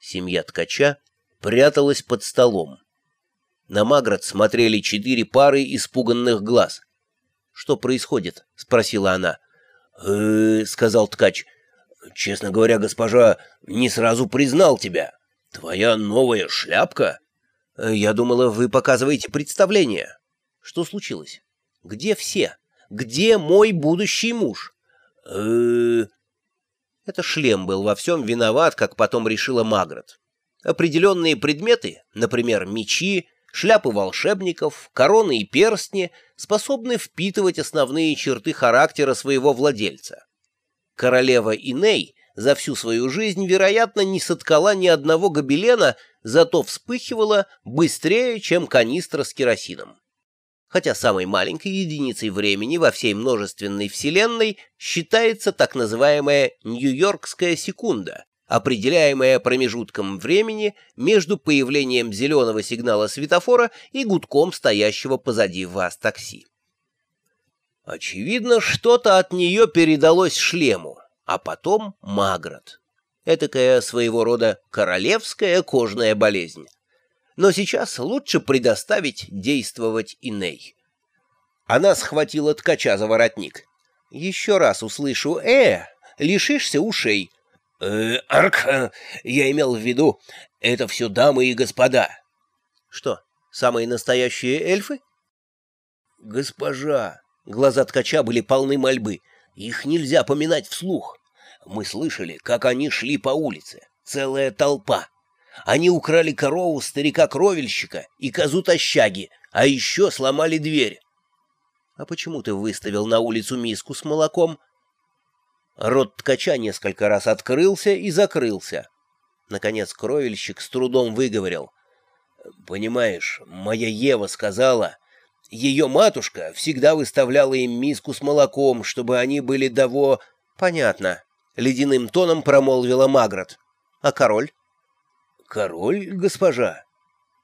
Семья ткача пряталась под столом. На Маград смотрели четыре пары испуганных глаз. «Что происходит?» — спросила она. «Э, — сказал ткач, — честно говоря, госпожа, не сразу признал тебя. Твоя новая шляпка? Я думала, вы показываете представление. Что случилось? Где все? Где мой будущий муж? э Это шлем был во всем виноват, как потом решила Маград. Определенные предметы, например, мечи, шляпы волшебников, короны и перстни, способны впитывать основные черты характера своего владельца. Королева Иней за всю свою жизнь, вероятно, не соткала ни одного гобелена, зато вспыхивала быстрее, чем канистра с керосином хотя самой маленькой единицей времени во всей множественной вселенной считается так называемая Нью-Йоркская секунда, определяемая промежутком времени между появлением зеленого сигнала светофора и гудком стоящего позади вас такси. Очевидно, что-то от нее передалось шлему, а потом Магрот. Этакая своего рода королевская кожная болезнь но сейчас лучше предоставить действовать Иней. Она схватила ткача за воротник. «Еще раз услышу «э», лишишься ушей». «Э, Арк, я имел в виду, это все дамы и господа». «Что, самые настоящие эльфы?» «Госпожа». Глаза ткача были полны мольбы. Их нельзя поминать вслух. Мы слышали, как они шли по улице. Целая толпа. Они украли корову старика-кровельщика и козу тощаги, а еще сломали дверь. — А почему ты выставил на улицу миску с молоком? Рот ткача несколько раз открылся и закрылся. Наконец кровельщик с трудом выговорил. — Понимаешь, моя Ева сказала... Ее матушка всегда выставляла им миску с молоком, чтобы они были дово... — Понятно. — ледяным тоном промолвила Магрот. — А король? «Король, госпожа?»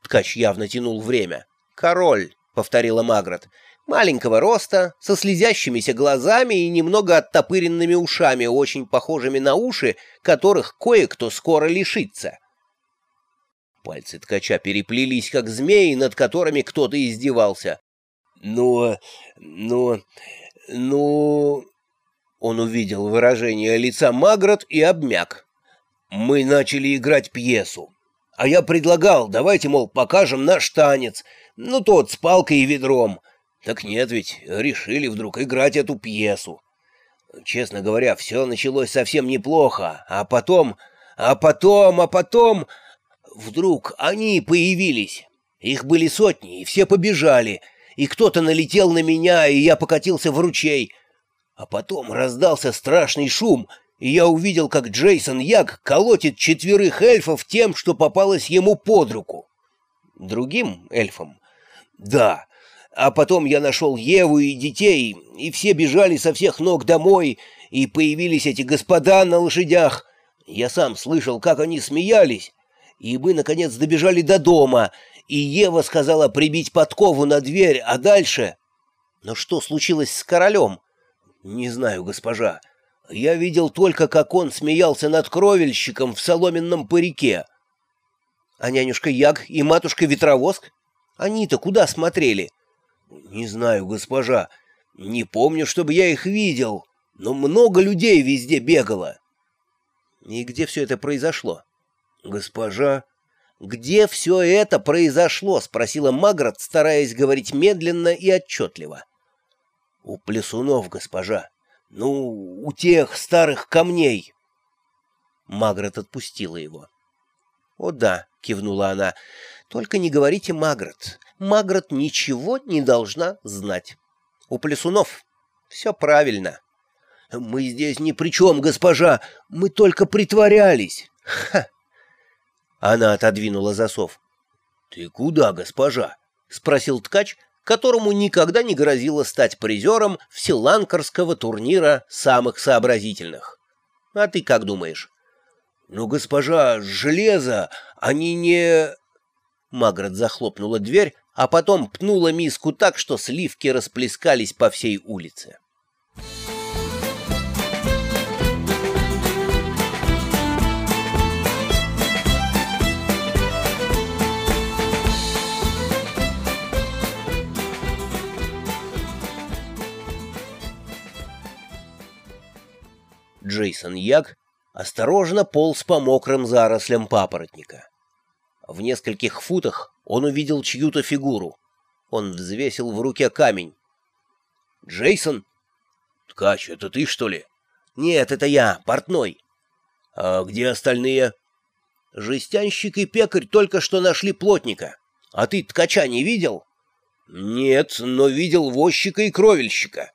Ткач явно тянул время. «Король», — повторила Магрот. «Маленького роста, со слезящимися глазами и немного оттопыренными ушами, очень похожими на уши, которых кое-кто скоро лишится». Пальцы ткача переплелись, как змеи, над которыми кто-то издевался. «Ну, ну, ну...» Он увидел выражение лица Магрот и обмяк. «Мы начали играть пьесу. А я предлагал, давайте, мол, покажем наш танец, ну тот с палкой и ведром. Так нет ведь, решили вдруг играть эту пьесу. Честно говоря, все началось совсем неплохо, а потом, а потом, а потом... Вдруг они появились. Их были сотни, и все побежали, и кто-то налетел на меня, и я покатился в ручей. А потом раздался страшный шум — и я увидел, как Джейсон Як колотит четверых эльфов тем, что попалось ему под руку. Другим эльфам? Да. А потом я нашел Еву и детей, и все бежали со всех ног домой, и появились эти господа на лошадях. Я сам слышал, как они смеялись. И мы, наконец, добежали до дома, и Ева сказала прибить подкову на дверь, а дальше... Но что случилось с королем? Не знаю, госпожа. Я видел только, как он смеялся над кровельщиком в соломенном парике. А нянюшка Яг и матушка Ветровоск? Они-то куда смотрели? Не знаю, госпожа. Не помню, чтобы я их видел. Но много людей везде бегало. И где все это произошло? Госпожа... «Где все это произошло?» — спросила Магрот, стараясь говорить медленно и отчетливо. «У плесунов, госпожа». Ну, у тех старых камней. Магрот отпустила его. «О да», — кивнула она, — «только не говорите Магрот. Магрот ничего не должна знать. У Плесунов все правильно». «Мы здесь ни при чем, госпожа, мы только притворялись». «Ха!» Она отодвинула засов. «Ты куда, госпожа?» — спросил ткач, которому никогда не грозило стать призером вселанкарского турнира самых сообразительных. А ты как думаешь? Ну, госпожа, железо, они не... Маград захлопнула дверь, а потом пнула миску так, что сливки расплескались по всей улице. Джейсон Яг осторожно полз по мокрым зарослям папоротника. В нескольких футах он увидел чью-то фигуру. Он взвесил в руке камень. «Джейсон?» «Ткач, это ты, что ли?» «Нет, это я, портной». «А где остальные?» «Жестянщик и пекарь только что нашли плотника. А ты ткача не видел?» «Нет, но видел возчика и кровельщика».